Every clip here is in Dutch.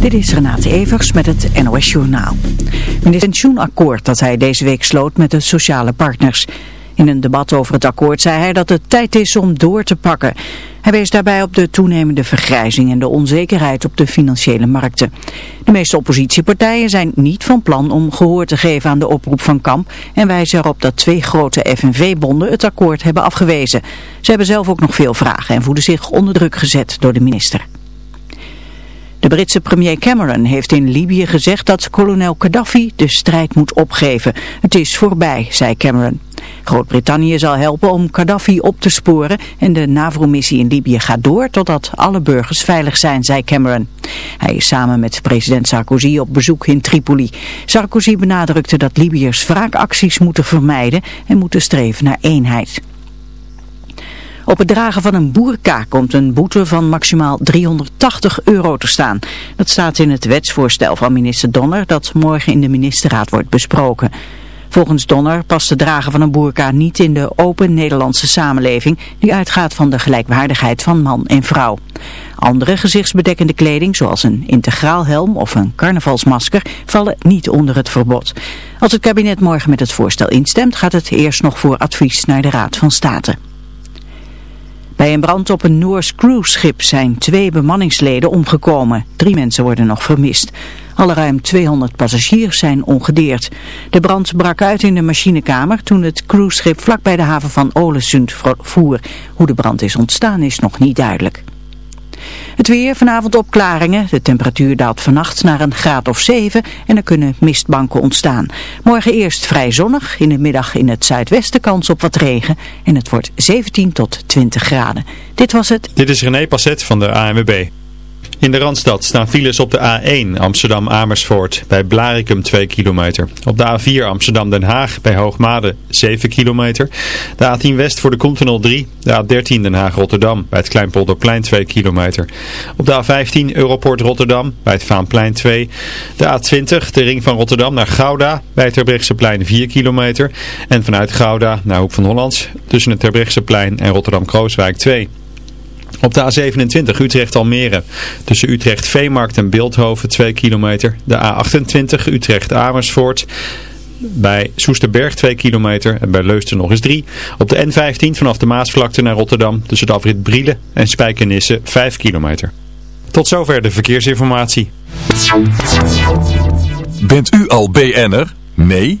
Dit is Renate Evers met het NOS Journaal. Met het pensioenakkoord dat hij deze week sloot met de sociale partners. In een debat over het akkoord zei hij dat het tijd is om door te pakken. Hij wees daarbij op de toenemende vergrijzing en de onzekerheid op de financiële markten. De meeste oppositiepartijen zijn niet van plan om gehoor te geven aan de oproep van Kamp en wijzen erop dat twee grote FNV-bonden het akkoord hebben afgewezen. Ze hebben zelf ook nog veel vragen en voelen zich onder druk gezet door de minister. De Britse premier Cameron heeft in Libië gezegd dat kolonel Gaddafi de strijd moet opgeven. Het is voorbij, zei Cameron. Groot-Brittannië zal helpen om Gaddafi op te sporen en de NAVO-missie in Libië gaat door totdat alle burgers veilig zijn, zei Cameron. Hij is samen met president Sarkozy op bezoek in Tripoli. Sarkozy benadrukte dat Libiërs wraakacties moeten vermijden en moeten streven naar eenheid. Op het dragen van een boerka komt een boete van maximaal 380 euro te staan. Dat staat in het wetsvoorstel van minister Donner dat morgen in de ministerraad wordt besproken. Volgens Donner past het dragen van een boerka niet in de open Nederlandse samenleving die uitgaat van de gelijkwaardigheid van man en vrouw. Andere gezichtsbedekkende kleding zoals een integraal helm of een carnavalsmasker vallen niet onder het verbod. Als het kabinet morgen met het voorstel instemt gaat het eerst nog voor advies naar de Raad van State. Bij een brand op een Noors cruiseschip zijn twee bemanningsleden omgekomen. Drie mensen worden nog vermist. Alle ruim 200 passagiers zijn ongedeerd. De brand brak uit in de machinekamer toen het cruiseschip vlak bij de haven van Olesund voer. Hoe de brand is ontstaan is nog niet duidelijk. Het weer, vanavond opklaringen. De temperatuur daalt vannacht naar een graad of 7 en er kunnen mistbanken ontstaan. Morgen eerst vrij zonnig, in de middag in het zuidwesten kans op wat regen. En het wordt 17 tot 20 graden. Dit was het. Dit is René Passet van de ANWB. In de Randstad staan files op de A1 Amsterdam-Amersfoort bij Blarikum 2 kilometer. Op de A4 Amsterdam-Den Haag bij Hoogmade 7 kilometer. De A10 West voor de Continental 3. De A13 Den Haag-Rotterdam bij het Kleinpolderplein 2 kilometer. Op de A15 Europort Rotterdam bij het Vaanplein 2. De A20 de ring van Rotterdam naar Gouda bij het Terbrechtseplein 4 kilometer. En vanuit Gouda naar Hoek van Hollands tussen het Terbrechtseplein en Rotterdam-Krooswijk 2. Op de A27 Utrecht-Almere. Tussen Utrecht-Veemarkt en Beeldhoven 2 kilometer. De A28 Utrecht-Amersfoort. Bij Soesterberg 2 kilometer en bij Leusden nog eens 3. Op de N15 vanaf de Maasvlakte naar Rotterdam tussen de afrit Brielen en Spijkenisse 5 kilometer. Tot zover de verkeersinformatie. Bent u al BN'er? Nee?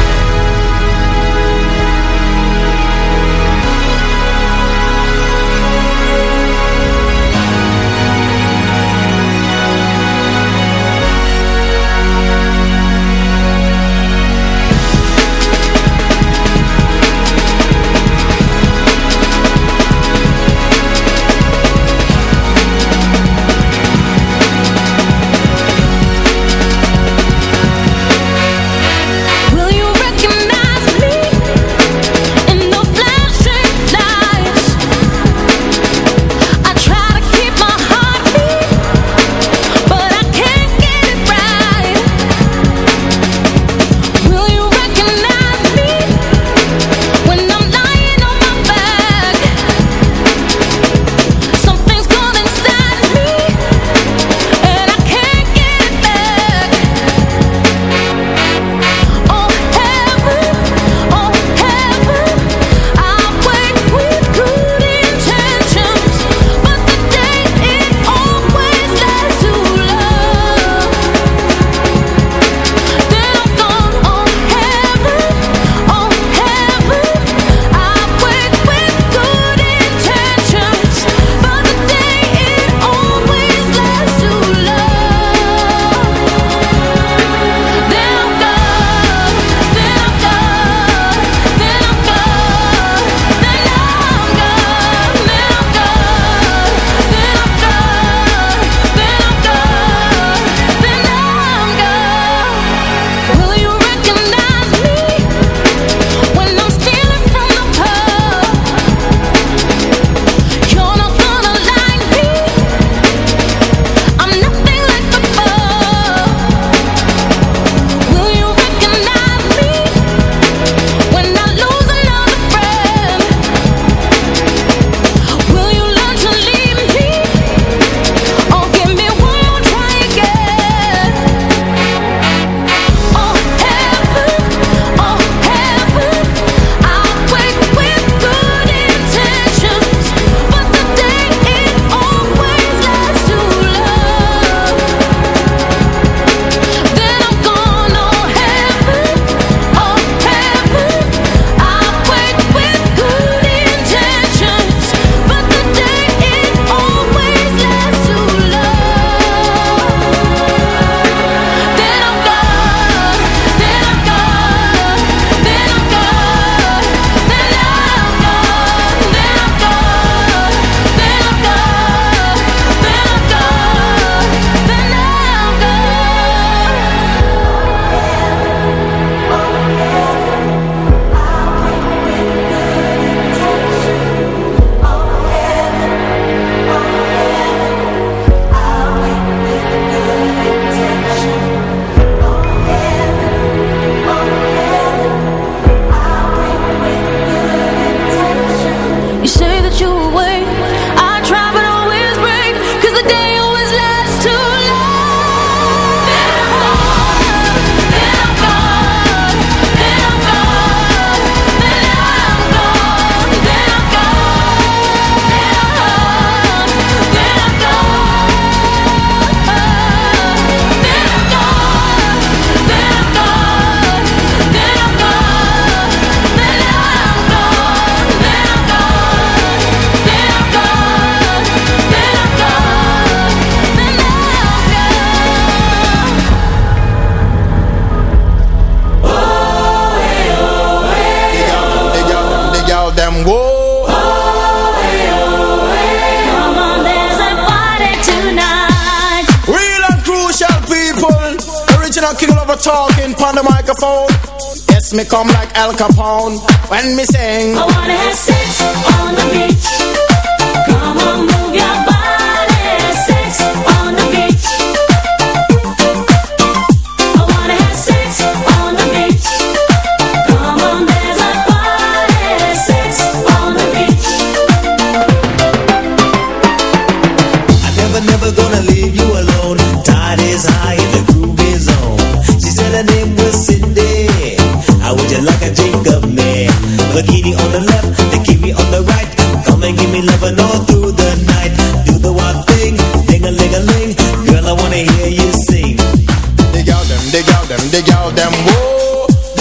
me come like Al Capone when me sing. I wanna have sex.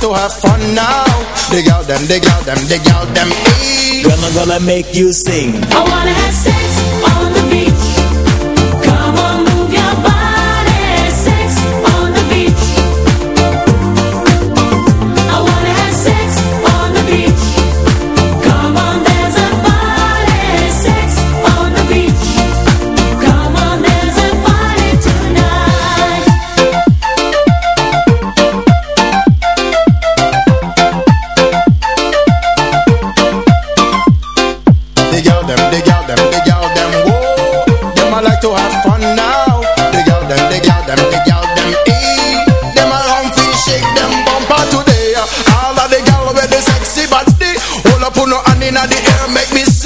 to have fun now. Dig out them, dig out them, dig out them. Eat. Girl, I'm gonna make you sing. I wanna have sex.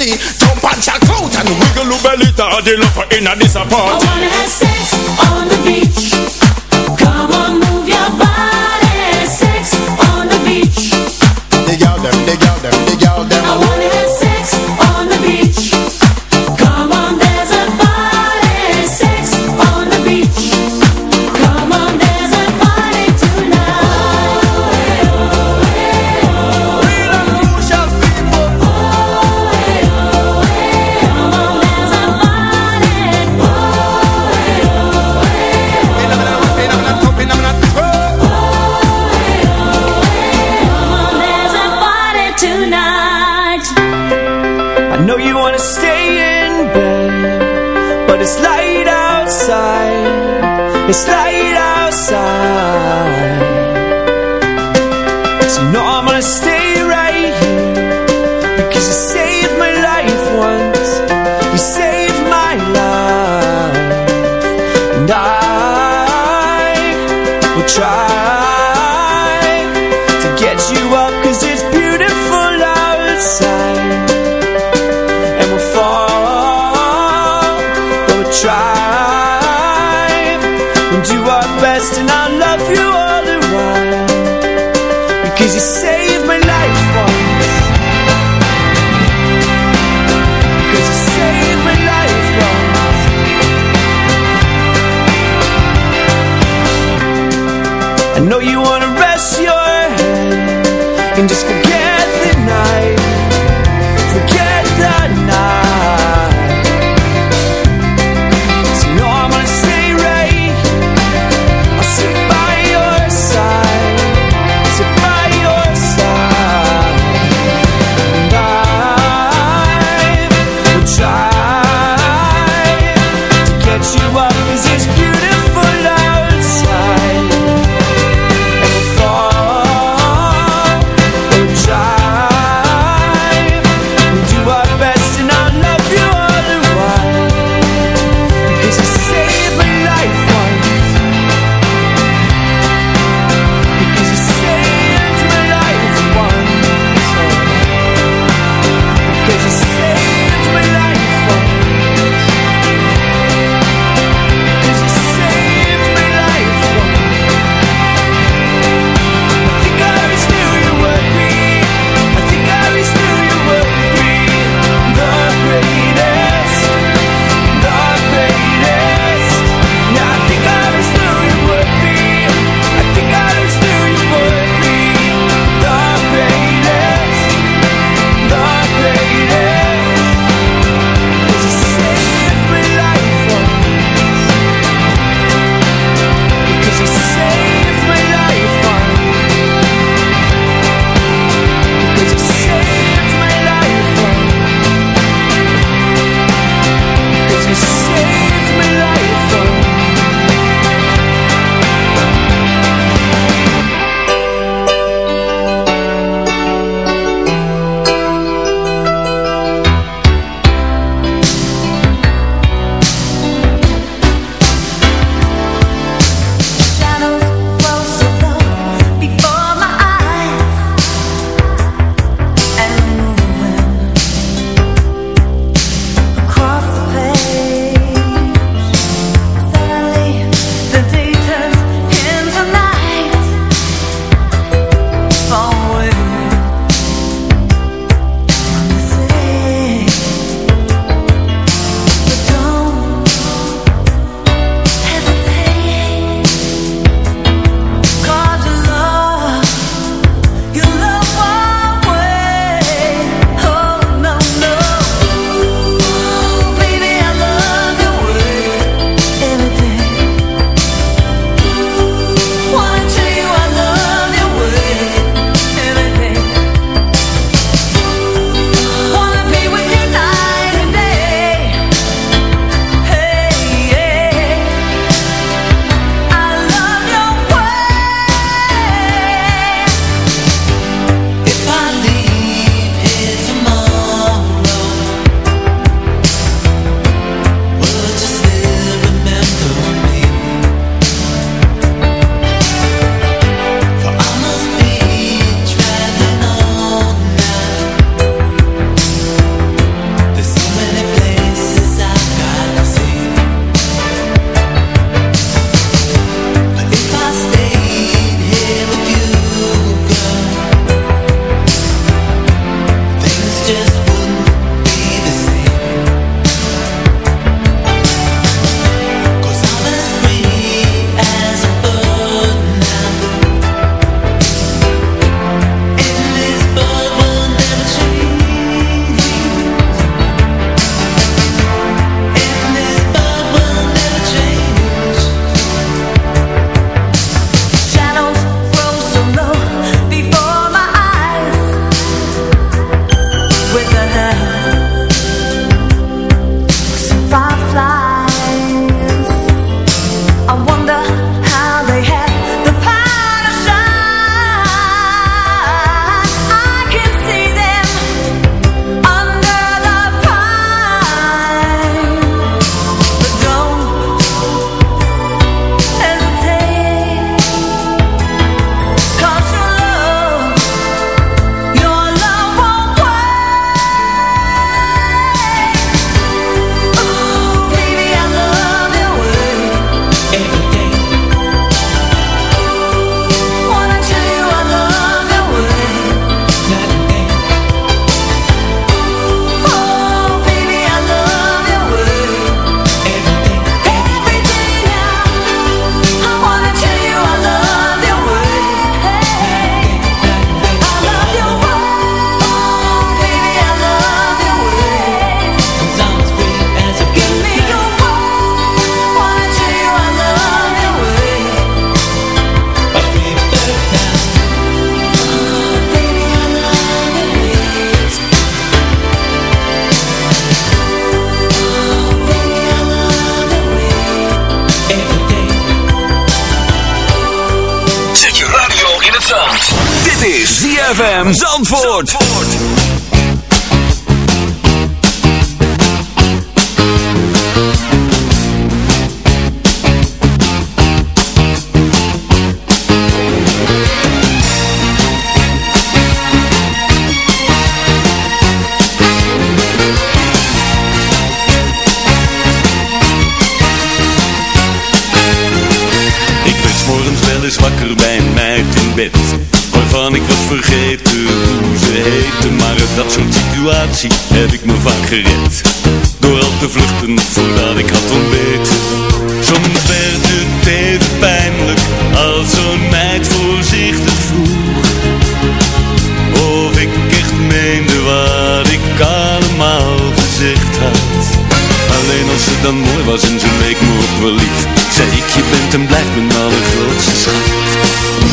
see. Jump and shout out and wiggle your belly Daddy love her in a disappoint. I on the beach. Heb ik me vaak gered. Door al te vluchten voordat ik had ontbeten. Soms werd het even pijnlijk Als zo'n meid voorzichtig vroeg. Of ik echt meende wat ik allemaal gezegd had. Alleen als ze dan mooi was en ze leek me ook wel lief Zei ik, je bent en blijft mijn allergrootste schat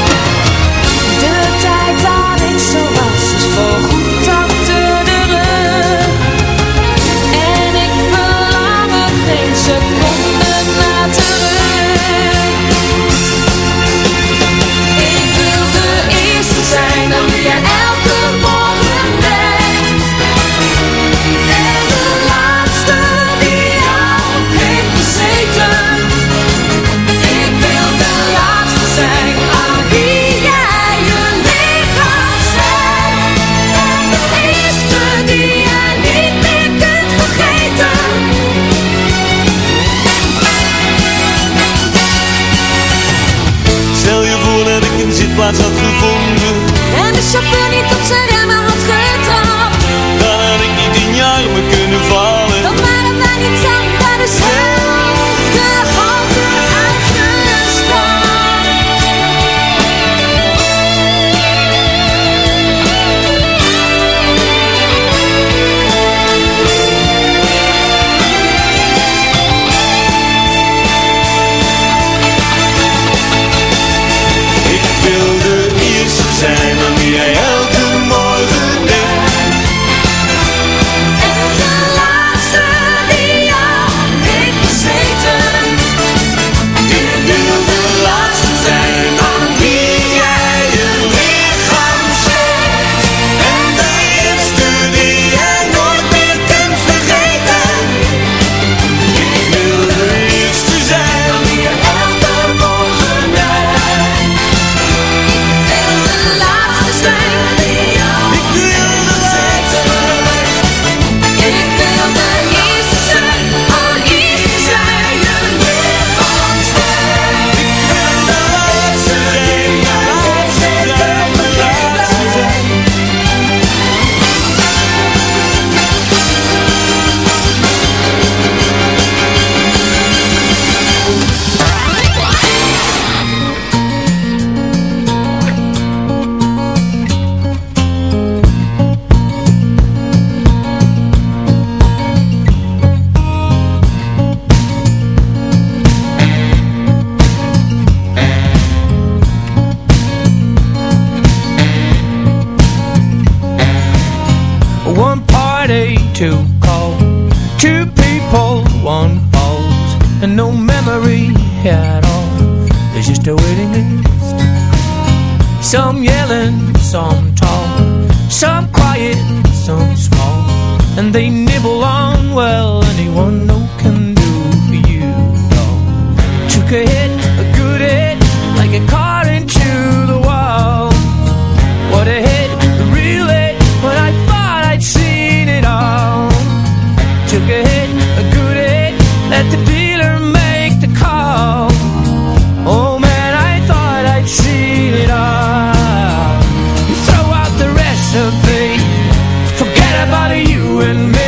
was the recipe, forget about you and me.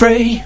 Free.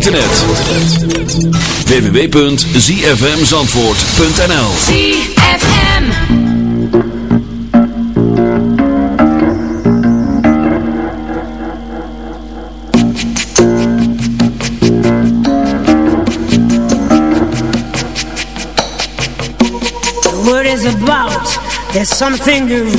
internet. www.zfmzandvoort.nl ZFM. The word is about, there's something you've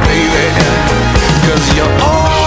baby. Cause you're all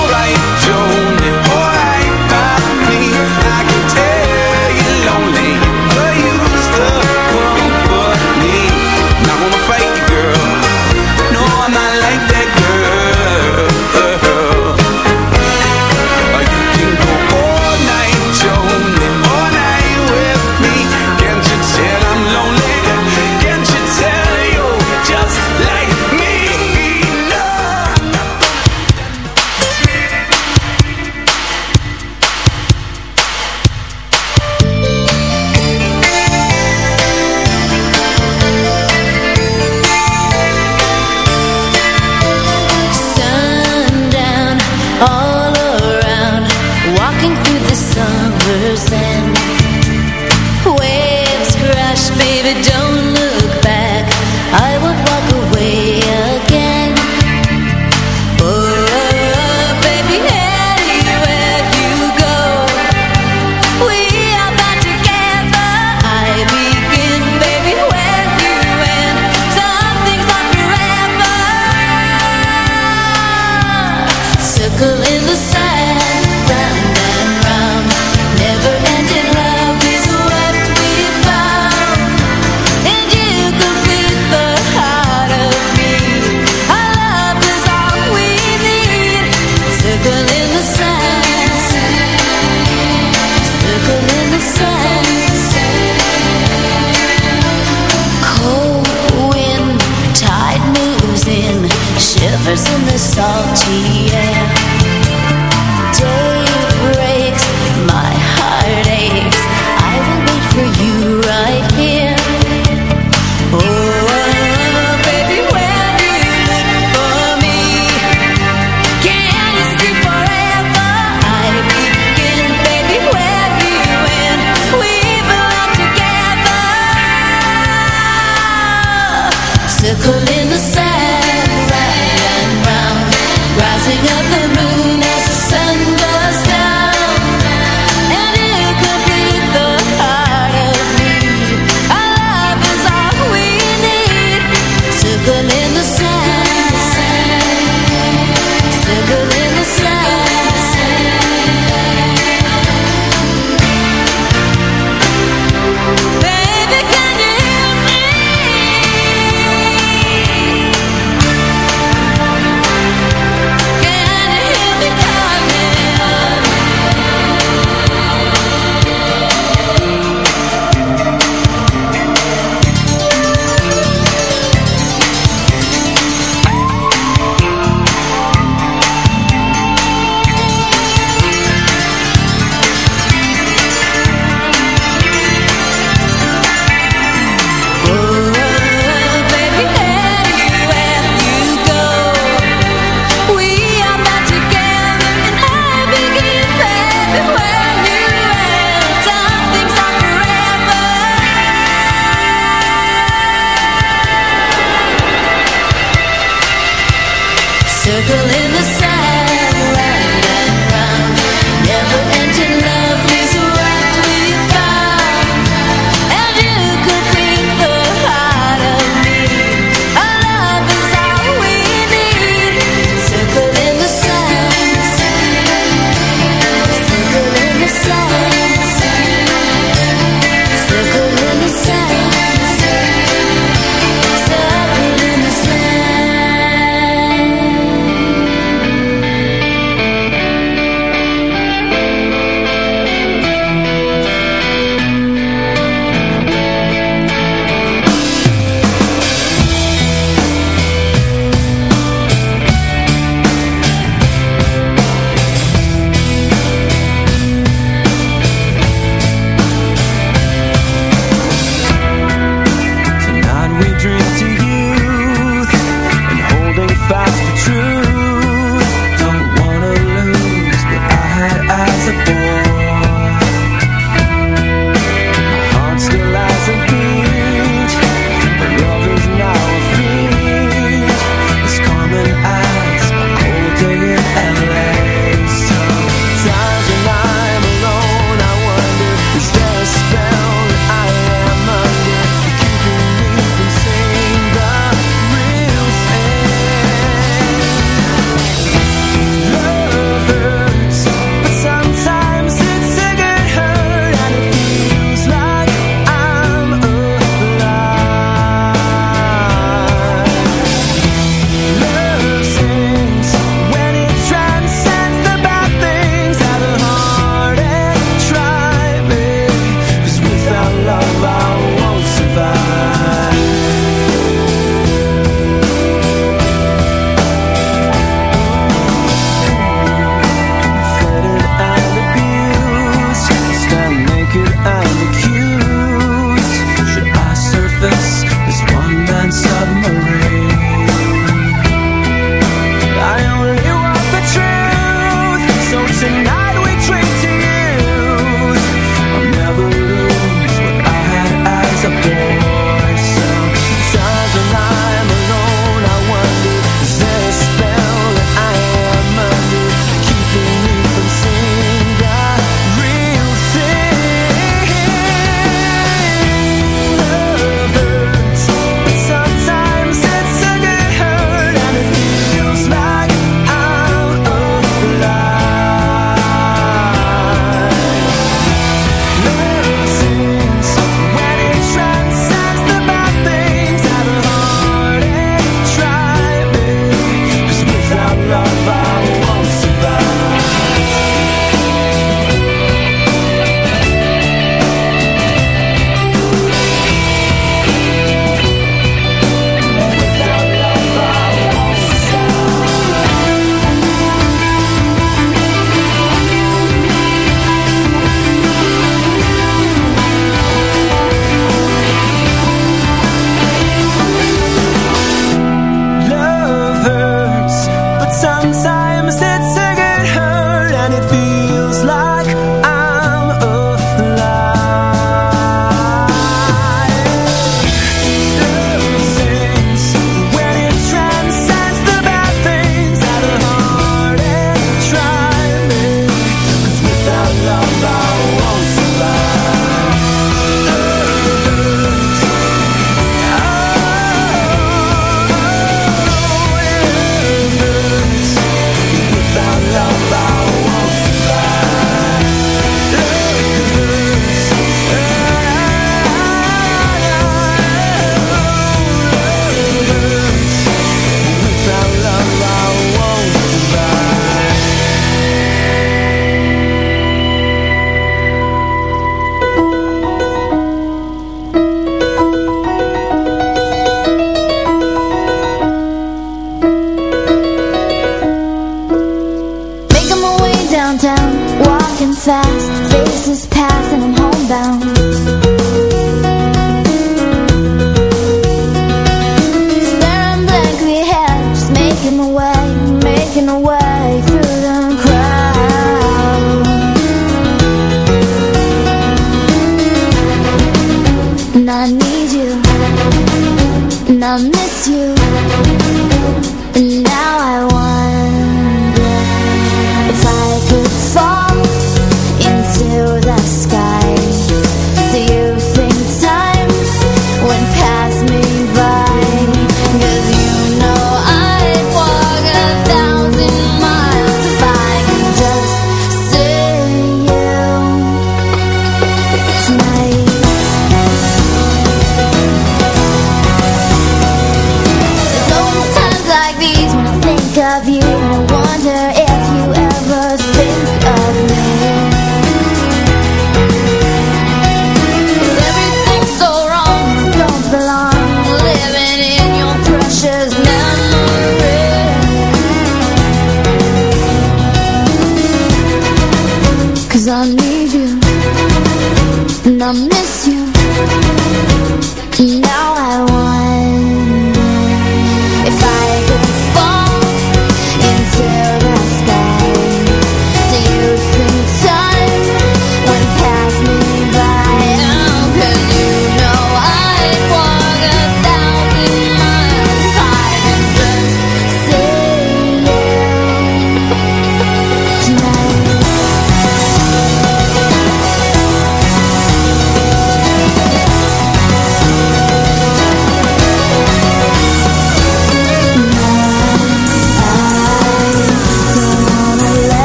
Circle